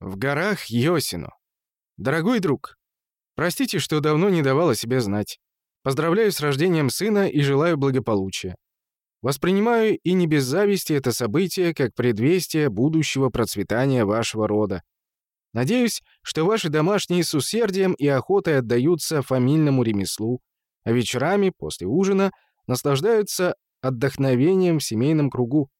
В горах Йосино. Дорогой друг, простите, что давно не давала себе знать. Поздравляю с рождением сына и желаю благополучия. Воспринимаю и не без зависти это событие как предвестие будущего процветания вашего рода. Надеюсь, что ваши домашние с усердием и охотой отдаются фамильному ремеслу, а вечерами после ужина наслаждаются отдохновением в семейном кругу.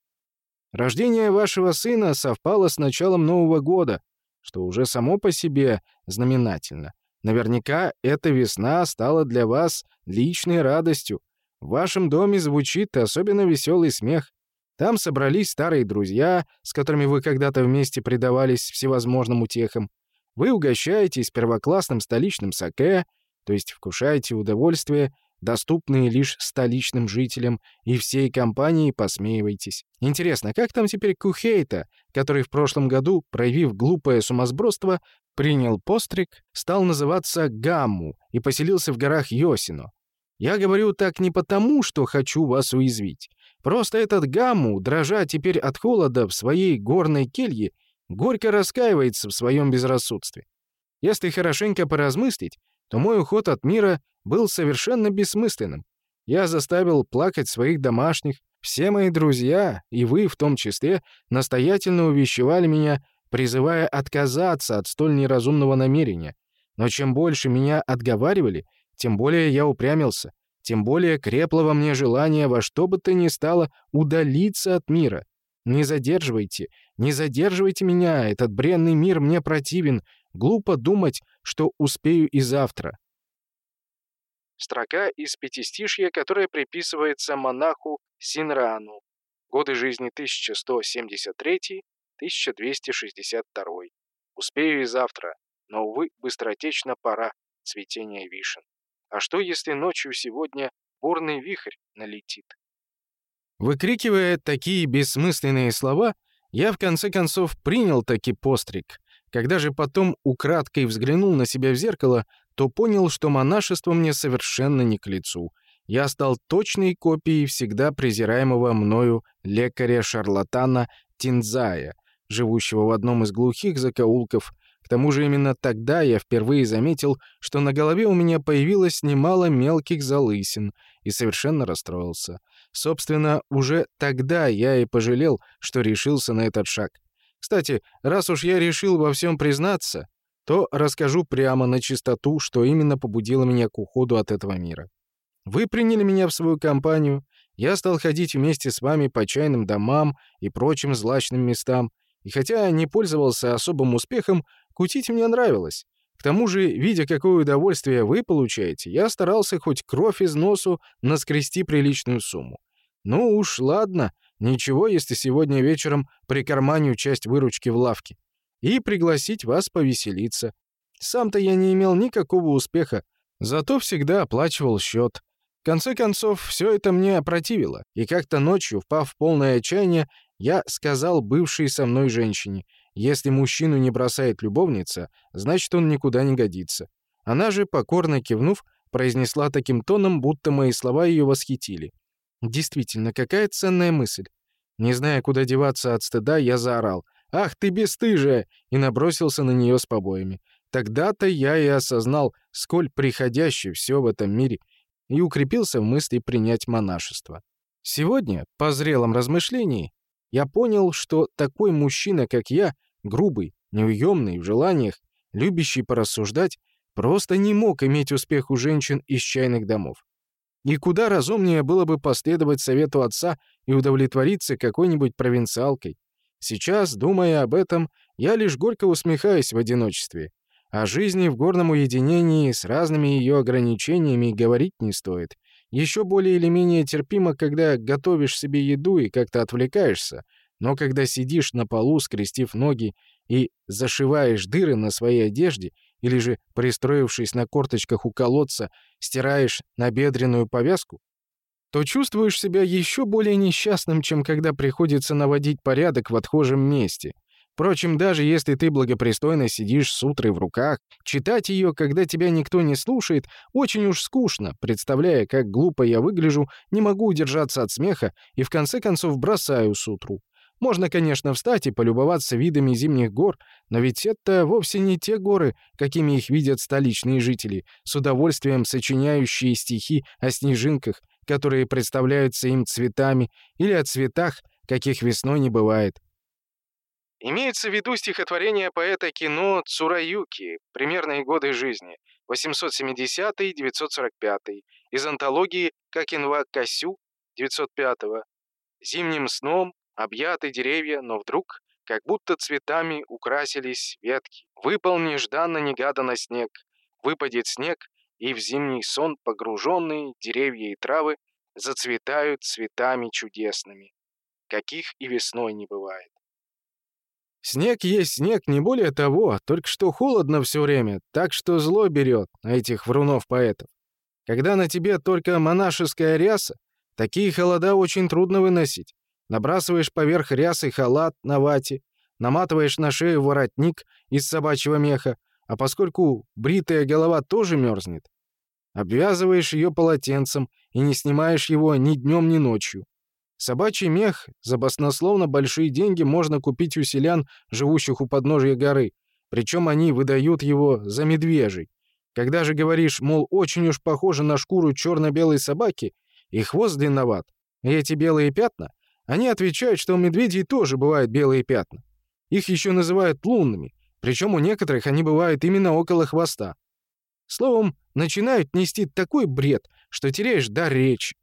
Рождение вашего сына совпало с началом Нового года, что уже само по себе знаменательно. Наверняка эта весна стала для вас личной радостью. В вашем доме звучит особенно веселый смех. Там собрались старые друзья, с которыми вы когда-то вместе предавались всевозможным утехам. Вы угощаетесь первоклассным столичным саке, то есть вкушаете удовольствие, доступные лишь столичным жителям, и всей компанией посмеиваетесь. Интересно, как там теперь Кухейта, который в прошлом году, проявив глупое сумасбродство, принял постриг, стал называться Гамму и поселился в горах Йосино? Я говорю так не потому, что хочу вас уязвить. Просто этот Гамму, дрожа теперь от холода в своей горной келье, горько раскаивается в своем безрассудстве. Если хорошенько поразмыслить, то мой уход от мира был совершенно бессмысленным. Я заставил плакать своих домашних, все мои друзья, и вы в том числе, настоятельно увещевали меня, призывая отказаться от столь неразумного намерения. Но чем больше меня отговаривали, тем более я упрямился тем более крепло во мне желание во что бы то ни стало удалиться от мира. Не задерживайте, не задерживайте меня, этот бренный мир мне противен. Глупо думать, что успею и завтра. Строка из пятистишья, которая приписывается монаху Синрану. Годы жизни 1173-1262. Успею и завтра, но, увы, быстротечно пора цветения вишен. А что, если ночью сегодня бурный вихрь налетит? Выкрикивая такие бессмысленные слова, я в конце концов принял таки постриг. Когда же потом украдкой взглянул на себя в зеркало, то понял, что монашество мне совершенно не к лицу. Я стал точной копией всегда презираемого мною лекаря-шарлатана Тинзая, живущего в одном из глухих закоулков к тому же именно тогда я впервые заметил, что на голове у меня появилось немало мелких залысин, и совершенно расстроился. Собственно, уже тогда я и пожалел, что решился на этот шаг. Кстати, раз уж я решил во всем признаться, то расскажу прямо на чистоту, что именно побудило меня к уходу от этого мира. Вы приняли меня в свою компанию, я стал ходить вместе с вами по чайным домам и прочим злачным местам, и хотя не пользовался особым успехом, Кутить мне нравилось. К тому же, видя, какое удовольствие вы получаете, я старался хоть кровь из носу наскрести приличную сумму. Ну уж, ладно, ничего, если сегодня вечером прикарманю часть выручки в лавке. И пригласить вас повеселиться. Сам-то я не имел никакого успеха, зато всегда оплачивал счет. В конце концов, все это мне опротивило, и как-то ночью, впав в полное отчаяние, я сказал бывшей со мной женщине, если мужчину не бросает любовница, значит, он никуда не годится. Она же, покорно кивнув, произнесла таким тоном, будто мои слова ее восхитили. Действительно, какая ценная мысль. Не зная, куда деваться от стыда, я заорал. «Ах ты бесстыжая!» и набросился на нее с побоями. Тогда-то я и осознал, сколь приходящее все в этом мире, и укрепился в мысли принять монашество. Сегодня, по зрелом размышлении, я понял, что такой мужчина, как я, грубый, неуемный в желаниях, любящий порассуждать, просто не мог иметь успех у женщин из чайных домов. И куда разумнее было бы последовать совету отца и удовлетвориться какой-нибудь провинциалкой. Сейчас, думая об этом, я лишь горько усмехаюсь в одиночестве. О жизни в горном уединении с разными ее ограничениями говорить не стоит. Еще более или менее терпимо, когда готовишь себе еду и как-то отвлекаешься, но когда сидишь на полу, скрестив ноги, и зашиваешь дыры на своей одежде, или же, пристроившись на корточках у колодца, стираешь набедренную повязку, то чувствуешь себя еще более несчастным, чем когда приходится наводить порядок в отхожем месте. Впрочем, даже если ты благопристойно сидишь с утрой в руках, читать ее, когда тебя никто не слушает, очень уж скучно, представляя, как глупо я выгляжу, не могу удержаться от смеха и в конце концов бросаю сутру. Можно, конечно, встать и полюбоваться видами зимних гор, но ведь это вовсе не те горы, какими их видят столичные жители, с удовольствием сочиняющие стихи о снежинках, которые представляются им цветами, или о цветах, каких весной не бывает. Имеется в виду стихотворение поэта кино Цураюки «Примерные годы жизни» 870-945 из антологии Какинва Касю 905 «Зимним сном объяты деревья, но вдруг, как будто цветами украсились ветки. Выпал нежданно-негаданно снег, выпадет снег, и в зимний сон погруженные деревья и травы зацветают цветами чудесными, каких и весной не бывает. Снег есть снег, не более того, только что холодно все время, так что зло берет на этих врунов-поэтов. Когда на тебе только монашеская ряса, такие холода очень трудно выносить. Набрасываешь поверх рясы халат на вате, наматываешь на шею воротник из собачьего меха, а поскольку бритая голова тоже мерзнет, обвязываешь ее полотенцем и не снимаешь его ни днем, ни ночью. Собачий мех за баснословно большие деньги можно купить у селян, живущих у подножия горы, причем они выдают его за медвежий. Когда же говоришь, мол, очень уж похоже на шкуру черно-белой собаки, и хвост длинноват, и эти белые пятна, они отвечают, что у медведей тоже бывают белые пятна. Их еще называют лунными, причем у некоторых они бывают именно около хвоста. Словом, начинают нести такой бред, что теряешь дар речи.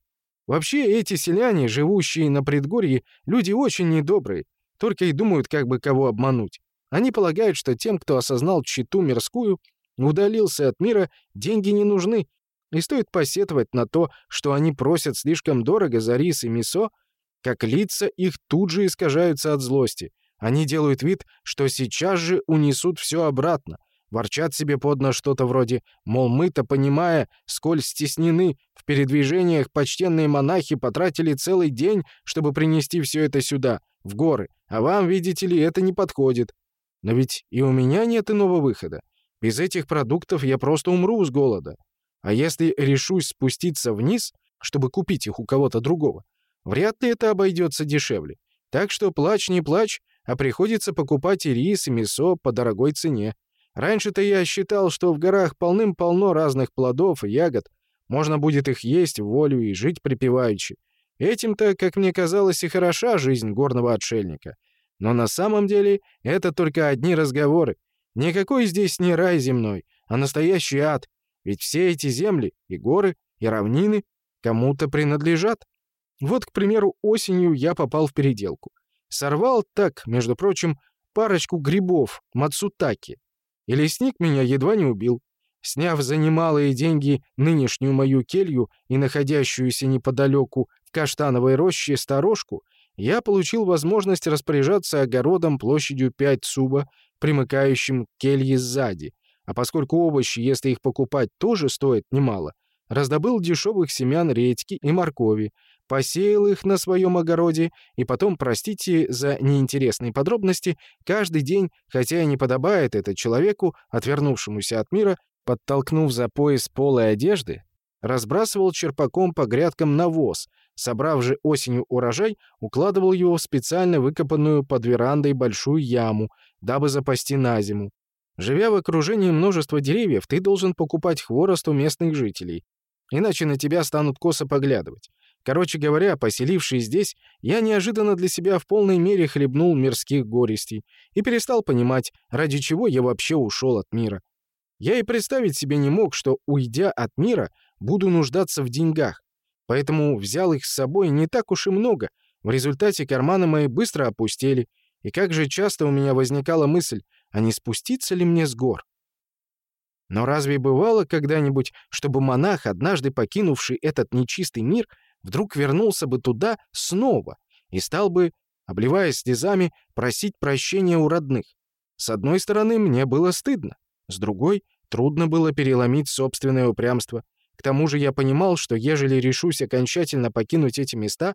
Вообще, эти селяне, живущие на предгорье, люди очень недобрые, только и думают, как бы кого обмануть. Они полагают, что тем, кто осознал читу мирскую, удалился от мира, деньги не нужны, и стоит посетовать на то, что они просят слишком дорого за рис и мясо, как лица их тут же искажаются от злости. Они делают вид, что сейчас же унесут все обратно, Ворчат себе под нос что-то вроде, мол, мы-то, понимая, сколь стеснены в передвижениях, почтенные монахи потратили целый день, чтобы принести все это сюда, в горы, а вам, видите ли, это не подходит. Но ведь и у меня нет иного выхода. Без этих продуктов я просто умру с голода. А если решусь спуститься вниз, чтобы купить их у кого-то другого, вряд ли это обойдется дешевле. Так что плачь не плачь, а приходится покупать и рис, и мясо по дорогой цене. Раньше-то я считал, что в горах полным-полно разных плодов и ягод, можно будет их есть волю и жить припеваючи. Этим-то, как мне казалось, и хороша жизнь горного отшельника. Но на самом деле это только одни разговоры. Никакой здесь не рай земной, а настоящий ад. Ведь все эти земли, и горы, и равнины кому-то принадлежат. Вот, к примеру, осенью я попал в переделку. Сорвал так, между прочим, парочку грибов мацутаки, и лесник меня едва не убил. Сняв за немалые деньги нынешнюю мою келью и находящуюся неподалеку в каштановой роще сторожку, я получил возможность распоряжаться огородом площадью 5 суба, примыкающим к келье сзади. А поскольку овощи, если их покупать, тоже стоят немало, раздобыл дешевых семян редьки и моркови, посеял их на своем огороде, и потом, простите за неинтересные подробности, каждый день, хотя и не подобает это человеку, отвернувшемуся от мира, подтолкнув за пояс полой одежды, разбрасывал черпаком по грядкам навоз, собрав же осенью урожай, укладывал его в специально выкопанную под верандой большую яму, дабы запасти на зиму. Живя в окружении множества деревьев, ты должен покупать хворост у местных жителей, иначе на тебя станут косо поглядывать. Короче говоря, поселившись здесь, я неожиданно для себя в полной мере хлебнул мирских горестей и перестал понимать, ради чего я вообще ушел от мира. Я и представить себе не мог, что, уйдя от мира, буду нуждаться в деньгах. Поэтому взял их с собой не так уж и много. В результате карманы мои быстро опустели. И как же часто у меня возникала мысль, а не спуститься ли мне с гор? Но разве бывало когда-нибудь, чтобы монах, однажды покинувший этот нечистый мир, вдруг вернулся бы туда снова и стал бы, обливаясь слезами, просить прощения у родных. С одной стороны, мне было стыдно, с другой, трудно было переломить собственное упрямство. К тому же я понимал, что ежели решусь окончательно покинуть эти места,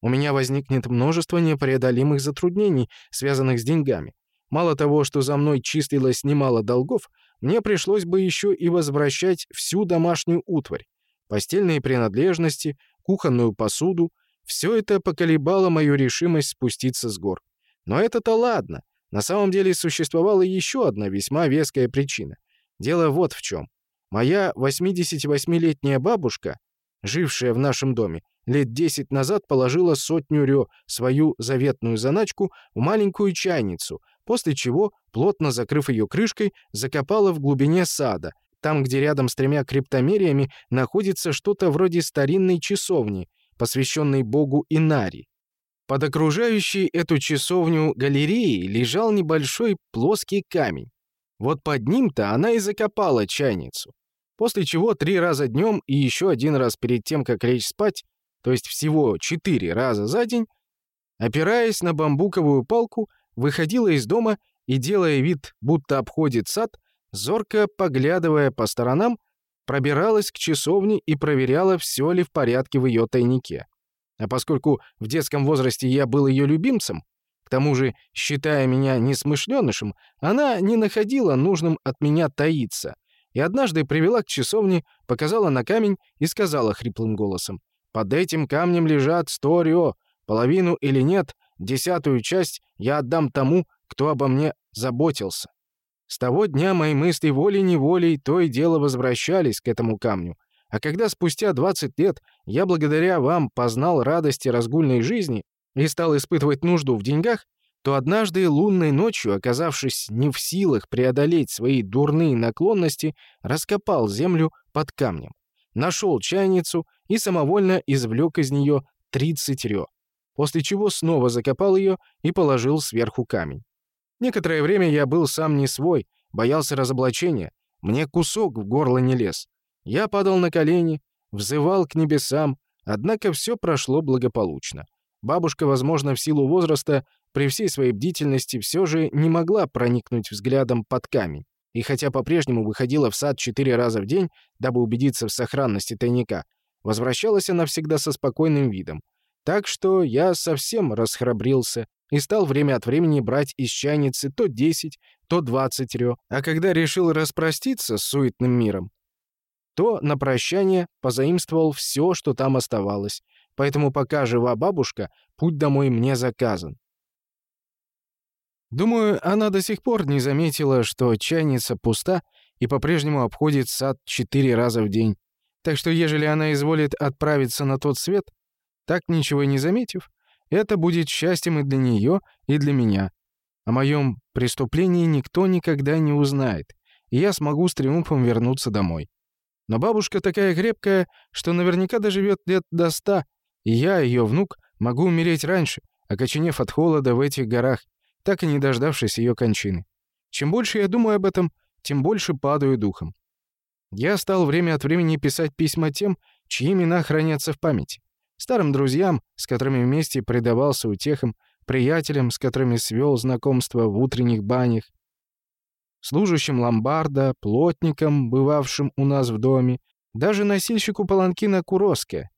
у меня возникнет множество непреодолимых затруднений, связанных с деньгами. Мало того, что за мной числилось немало долгов, мне пришлось бы еще и возвращать всю домашнюю утварь, постельные принадлежности, кухонную посуду, Все это поколебало мою решимость спуститься с гор. Но это-то ладно. На самом деле существовала еще одна весьма веская причина. Дело вот в чем. Моя 88-летняя бабушка, жившая в нашем доме, лет 10 назад положила сотню рё, свою заветную заначку, в маленькую чайницу, после чего, плотно закрыв ее крышкой, закопала в глубине сада, там, где рядом с тремя криптомериями находится что-то вроде старинной часовни, посвященной богу Инари. Под окружающей эту часовню галереей лежал небольшой плоский камень. Вот под ним-то она и закопала чайницу. После чего три раза днем и еще один раз перед тем, как лечь спать, то есть всего четыре раза за день, опираясь на бамбуковую палку, выходила из дома и, делая вид, будто обходит сад, зорко поглядывая по сторонам, пробиралась к часовне и проверяла, все ли в порядке в ее тайнике. А поскольку в детском возрасте я был ее любимцем, к тому же, считая меня несмышленышем, она не находила нужным от меня таиться, и однажды привела к часовне, показала на камень и сказала хриплым голосом, «Под этим камнем лежат сто рио, половину или нет, десятую часть я отдам тому, кто обо мне заботился». С того дня мои мысли волей-неволей то и дело возвращались к этому камню, а когда спустя 20 лет я благодаря вам познал радости разгульной жизни и стал испытывать нужду в деньгах, то однажды лунной ночью, оказавшись не в силах преодолеть свои дурные наклонности, раскопал землю под камнем, нашел чайницу и самовольно извлек из нее 30 рё, после чего снова закопал ее и положил сверху камень. Некоторое время я был сам не свой, боялся разоблачения, мне кусок в горло не лез. Я падал на колени, взывал к небесам, однако все прошло благополучно. Бабушка, возможно, в силу возраста, при всей своей бдительности все же не могла проникнуть взглядом под камень. И хотя по-прежнему выходила в сад четыре раза в день, дабы убедиться в сохранности тайника, возвращалась она всегда со спокойным видом. Так что я совсем расхрабрился и стал время от времени брать из чайницы то 10, то 20 рё, а когда решил распроститься с суетным миром, то на прощание позаимствовал все, что там оставалось, поэтому пока жива бабушка, путь домой мне заказан. Думаю, она до сих пор не заметила, что чайница пуста и по-прежнему обходит сад четыре раза в день. Так что, ежели она изволит отправиться на тот свет, так ничего и не заметив, это будет счастьем и для нее, и для меня. О моем преступлении никто никогда не узнает, и я смогу с триумфом вернуться домой. Но бабушка такая крепкая, что наверняка доживет лет до ста, и я, ее внук, могу умереть раньше, окоченев от холода в этих горах, так и не дождавшись ее кончины. Чем больше я думаю об этом, тем больше падаю духом. Я стал время от времени писать письма тем, чьи имена хранятся в памяти. Старым друзьям, с которыми вместе предавался утехам, приятелям, с которыми свел знакомство в утренних банях, служащим ломбарда, плотникам, бывавшим у нас в доме, даже носильщику паланкина Куроске.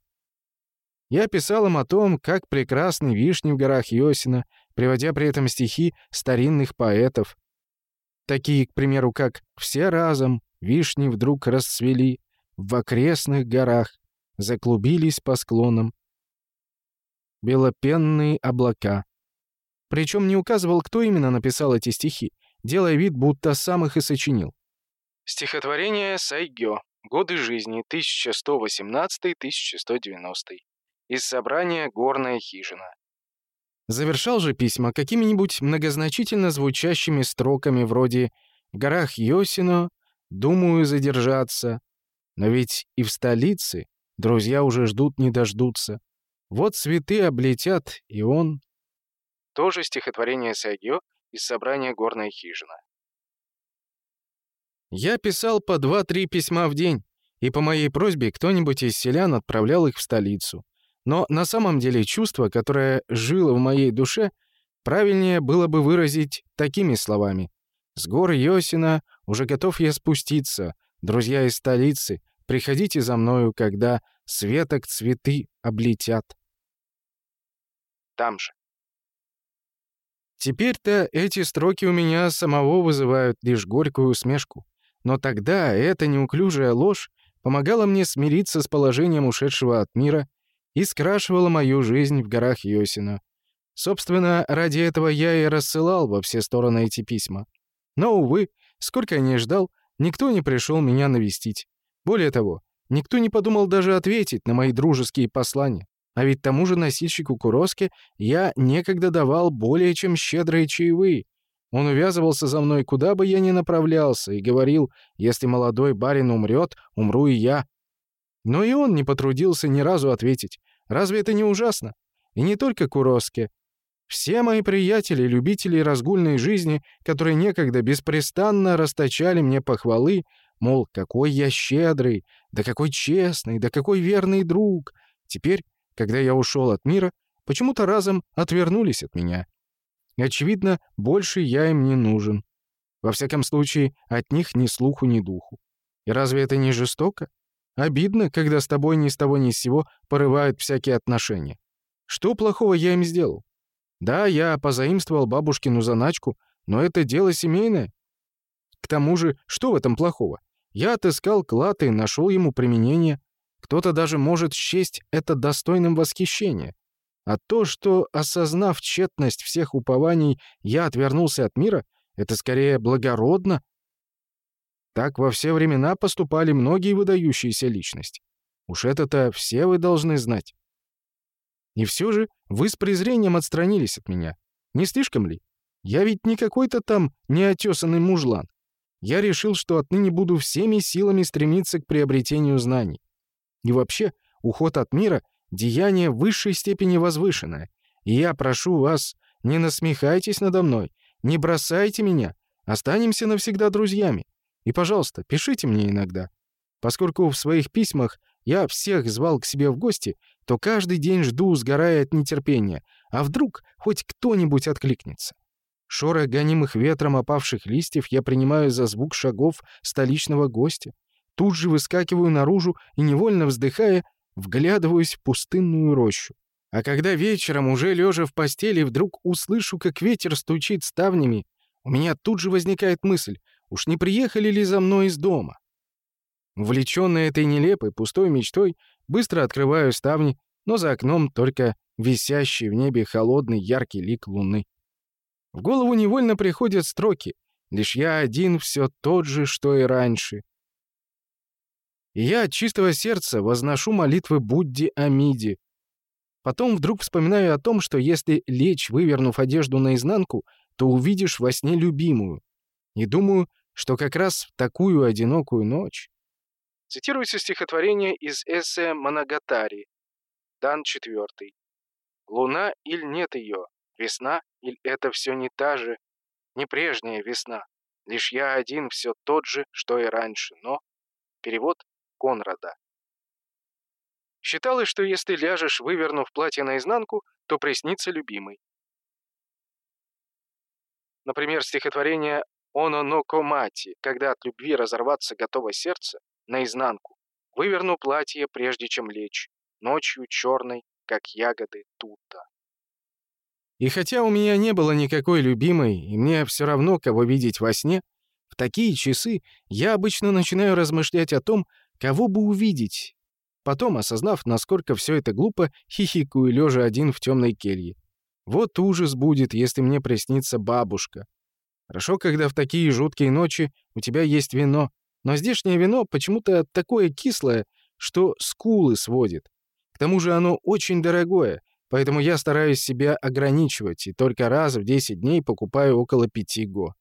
Я писал им о том, как прекрасны вишни в горах Йосина, приводя при этом стихи старинных поэтов, такие, к примеру, как «Все разом вишни вдруг расцвели в окрестных горах, заклубились по склонам белопенные облака». Причем не указывал, кто именно написал эти стихи, делая вид, будто сам их и сочинил. Стихотворение Сайгё. Годы жизни 1118-1190. Из собрания «Горная хижина». Завершал же письма какими-нибудь многозначительно звучащими строками вроде «В горах Йосино, думаю задержаться». Но ведь и в столице друзья уже ждут не дождутся. Вот цветы облетят, и он... Тоже стихотворение Сайгё из собрания «Горная хижина». Я писал по два-три письма в день, и по моей просьбе кто-нибудь из селян отправлял их в столицу. Но на самом деле чувство, которое жило в моей душе, правильнее было бы выразить такими словами. «С гор Йосина уже готов я спуститься. Друзья из столицы, приходите за мною, когда светок цветы облетят». Там же. Теперь-то эти строки у меня самого вызывают лишь горькую усмешку. Но тогда эта неуклюжая ложь помогала мне смириться с положением ушедшего от мира и скрашивала мою жизнь в горах Йосина. Собственно, ради этого я и рассылал во все стороны эти письма. Но, увы, сколько я не ждал, никто не пришел меня навестить. Более того, никто не подумал даже ответить на мои дружеские послания. А ведь тому же носильщику Куроски я некогда давал более чем щедрые чаевые. Он увязывался за мной, куда бы я ни направлялся, и говорил, если молодой барин умрет, умру и я. Но и он не потрудился ни разу ответить. Разве это не ужасно? И не только Куроски. Все мои приятели, любители разгульной жизни, которые некогда беспрестанно расточали мне похвалы, мол, какой я щедрый, да какой честный, да какой верный друг, теперь когда я ушел от мира, почему-то разом отвернулись от меня. Очевидно, больше я им не нужен. Во всяком случае, от них ни слуху, ни духу. И разве это не жестоко? Обидно, когда с тобой ни с того ни с сего порывают всякие отношения. Что плохого я им сделал? Да, я позаимствовал бабушкину заначку, но это дело семейное. К тому же, что в этом плохого? Я отыскал клад и нашел ему применение. Кто-то даже может счесть это достойным восхищения. А то, что, осознав тщетность всех упований, я отвернулся от мира, это скорее благородно. Так во все времена поступали многие выдающиеся личности. Уж это-то все вы должны знать. И все же вы с презрением отстранились от меня. Не слишком ли? Я ведь не какой-то там неотесанный мужлан. Я решил, что отныне буду всеми силами стремиться к приобретению знаний. И вообще, уход от мира — деяние в высшей степени возвышенное. И я прошу вас, не насмехайтесь надо мной, не бросайте меня, останемся навсегда друзьями. И, пожалуйста, пишите мне иногда. Поскольку в своих письмах я всех звал к себе в гости, то каждый день жду, сгорая от нетерпения. А вдруг хоть кто-нибудь откликнется? Шорох гонимых ветром опавших листьев я принимаю за звук шагов столичного гостя. Тут же выскакиваю наружу и, невольно вздыхая, вглядываюсь в пустынную рощу. А когда вечером, уже лежа в постели, вдруг услышу, как ветер стучит ставнями, у меня тут же возникает мысль, уж не приехали ли за мной из дома? Увлечённый этой нелепой, пустой мечтой, быстро открываю ставни, но за окном только висящий в небе холодный яркий лик луны. В голову невольно приходят строки «Лишь я один все тот же, что и раньше». И я от чистого сердца возношу молитвы Будде Амиди. Потом вдруг вспоминаю о том, что если лечь, вывернув одежду наизнанку, то увидишь во сне любимую. И думаю, что как раз в такую одинокую ночь Цитируется стихотворение из эссе «Моногатари», дан четвертый. «Луна или нет ее? Весна или это все не та же, не прежняя весна? Лишь я один все тот же, что и раньше, но...» Перевод Конрада. Считалось, что если ляжешь, вывернув платье наизнанку, то приснится любимый. Например, стихотворение «Оно но комати», когда от любви разорваться готово сердце, наизнанку. Выверну платье, прежде чем лечь. Ночью черной, как ягоды тута. И хотя у меня не было никакой любимой, и мне все равно, кого видеть во сне, в такие часы я обычно начинаю размышлять о том, кого бы увидеть. Потом, осознав, насколько все это глупо, хихикаю, лежа один в темной келье. Вот ужас будет, если мне приснится бабушка. Хорошо, когда в такие жуткие ночи у тебя есть вино, но здешнее вино почему-то такое кислое, что скулы сводит. К тому же оно очень дорогое, поэтому я стараюсь себя ограничивать и только раз в 10 дней покупаю около 5 го.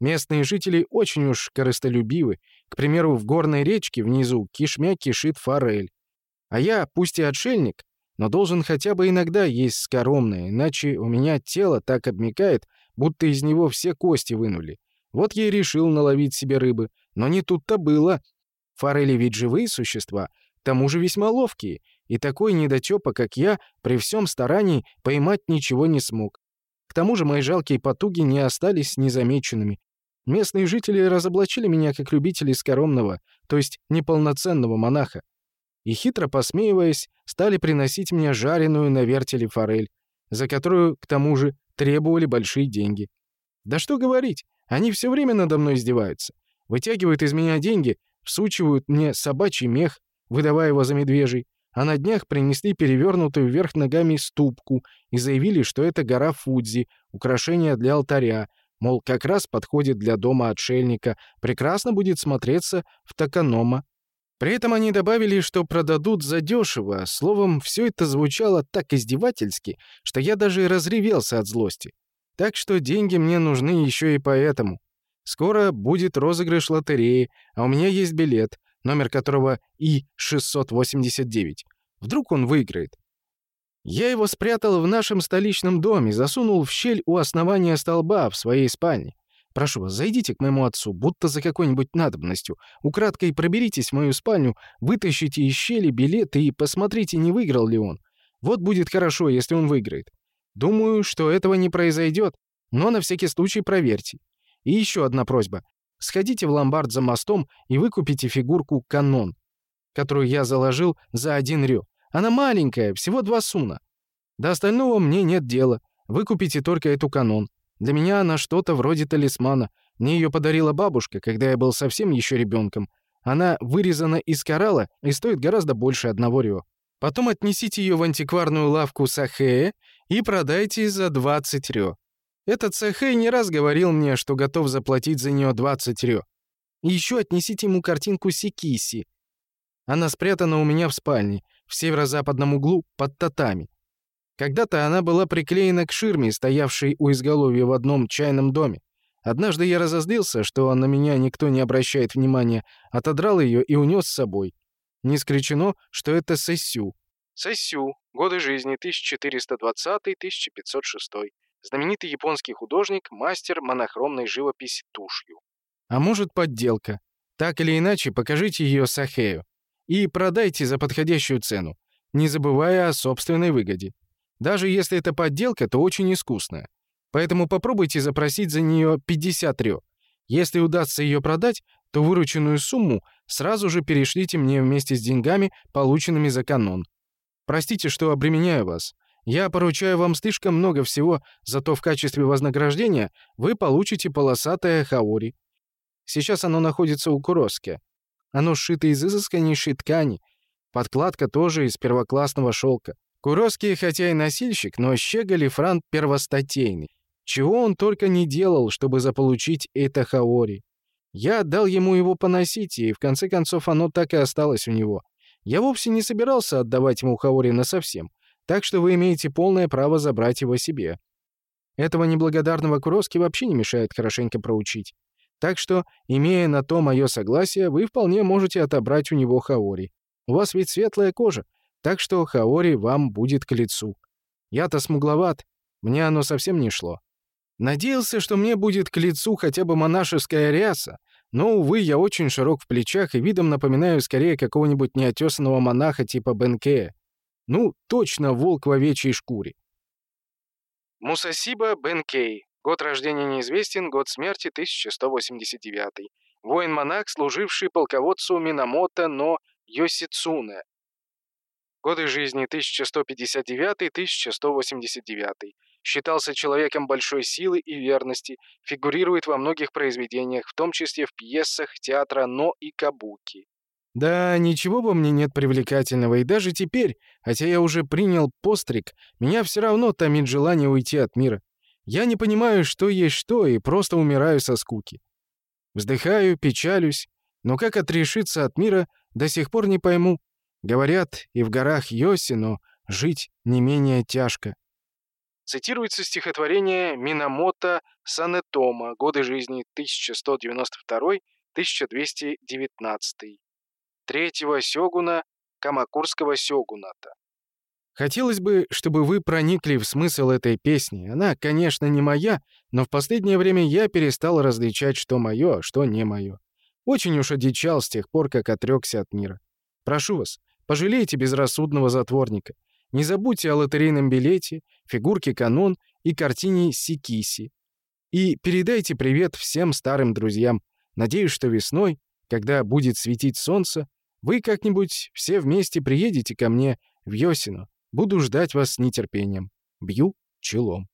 Местные жители очень уж корыстолюбивы. К примеру, в горной речке внизу кишмя кишит форель. А я, пусть и отшельник, но должен хотя бы иногда есть скоромное, иначе у меня тело так обмякает, будто из него все кости вынули. Вот я и решил наловить себе рыбы, но не тут-то было. Форели ведь живые существа, к тому же весьма ловкие, и такой недотёпа, как я, при всем старании поймать ничего не смог. К тому же мои жалкие потуги не остались незамеченными. Местные жители разоблачили меня как любителей скоромного, то есть неполноценного монаха. И хитро посмеиваясь, стали приносить мне жареную на вертеле форель, за которую, к тому же, требовали большие деньги. Да что говорить, они все время надо мной издеваются. Вытягивают из меня деньги, всучивают мне собачий мех, выдавая его за медвежий, а на днях принесли перевернутую вверх ногами ступку и заявили, что это гора Фудзи, украшение для алтаря, мол, как раз подходит для дома отшельника, прекрасно будет смотреться в Таканома. При этом они добавили, что продадут задешево. Словом, все это звучало так издевательски, что я даже разревелся от злости. Так что деньги мне нужны еще и поэтому. Скоро будет розыгрыш лотереи, а у меня есть билет, номер которого И-689. Вдруг он выиграет. Я его спрятал в нашем столичном доме, засунул в щель у основания столба в своей спальне. Прошу вас, зайдите к моему отцу, будто за какой-нибудь надобностью. Украдкой проберитесь в мою спальню, вытащите из щели билет и посмотрите, не выиграл ли он. Вот будет хорошо, если он выиграет. Думаю, что этого не произойдет, но на всякий случай проверьте. И еще одна просьба. Сходите в ломбард за мостом и выкупите фигурку «Канон», которую я заложил за один рё. Она маленькая, всего два суна. До остального мне нет дела. Выкупите только эту «Канон». Для меня она что-то вроде талисмана. Мне ее подарила бабушка, когда я был совсем еще ребенком. Она вырезана из коралла и стоит гораздо больше одного рё. Потом отнесите ее в антикварную лавку Сахея и продайте за 20 рё. Этот Сэхэй не раз говорил мне, что готов заплатить за нее 20 рё. И еще отнесите ему картинку Сикиси. Она спрятана у меня в спальне, в северо-западном углу, под татами. Когда-то она была приклеена к ширме, стоявшей у изголовья в одном чайном доме. Однажды я разозлился, что на меня никто не обращает внимания, отодрал ее и унес с собой. Не исключено, что это Сэсю. Сэсю. Годы жизни 1420-1506 знаменитый японский художник, мастер монохромной живописи тушью. А может, подделка. Так или иначе, покажите ее Сахею. И продайте за подходящую цену, не забывая о собственной выгоде. Даже если это подделка, то очень искусная. Поэтому попробуйте запросить за нее 50 рё. Если удастся ее продать, то вырученную сумму сразу же перешлите мне вместе с деньгами, полученными за канон. Простите, что обременяю вас. Я поручаю вам слишком много всего, зато в качестве вознаграждения вы получите полосатое хаори. Сейчас оно находится у Куроски. Оно сшито из изысканнейшей ткани. Подкладка тоже из первоклассного шелка. Куроски, хотя и носильщик, но щеголь и франт первостатейный. Чего он только не делал, чтобы заполучить это хаори. Я отдал ему его поносить, и в конце концов оно так и осталось у него. Я вовсе не собирался отдавать ему хаори насовсем. Так что вы имеете полное право забрать его себе. Этого неблагодарного Куроски вообще не мешает хорошенько проучить. Так что, имея на то мое согласие, вы вполне можете отобрать у него Хаори. У вас ведь светлая кожа, так что Хаори вам будет к лицу. Я-то смугловат, мне оно совсем не шло. Надеялся, что мне будет к лицу хотя бы монашеская ряса, но, увы, я очень широк в плечах и видом напоминаю скорее какого-нибудь неотесанного монаха типа Бенкея. Ну, точно волк в овечьей шкуре. Мусасиба Бенкей. Год рождения неизвестен, год смерти 1189. Воин-монах, служивший полководцу Минамото но Йосицуне. Годы жизни 1159-1189. Считался человеком большой силы и верности, фигурирует во многих произведениях, в том числе в пьесах театра Но и Кабуки. Да, ничего во мне нет привлекательного, и даже теперь, хотя я уже принял постриг, меня все равно томит желание уйти от мира. Я не понимаю, что есть что, и просто умираю со скуки. Вздыхаю, печалюсь, но как отрешиться от мира, до сих пор не пойму. Говорят, и в горах Йоси, но жить не менее тяжко. Цитируется стихотворение Минамото Санетома «Годы жизни 1192-1219» третьего сёгуна Камакурского сёгуната. Хотелось бы, чтобы вы проникли в смысл этой песни. Она, конечно, не моя, но в последнее время я перестал различать, что моё, а что не моё. Очень уж одичал с тех пор, как отрёкся от мира. Прошу вас, пожалейте безрассудного затворника. Не забудьте о лотерейном билете, фигурке канон и картине Сикиси. И передайте привет всем старым друзьям. Надеюсь, что весной, когда будет светить солнце, вы как-нибудь все вместе приедете ко мне в Йосино. Буду ждать вас с нетерпением. Бью челом.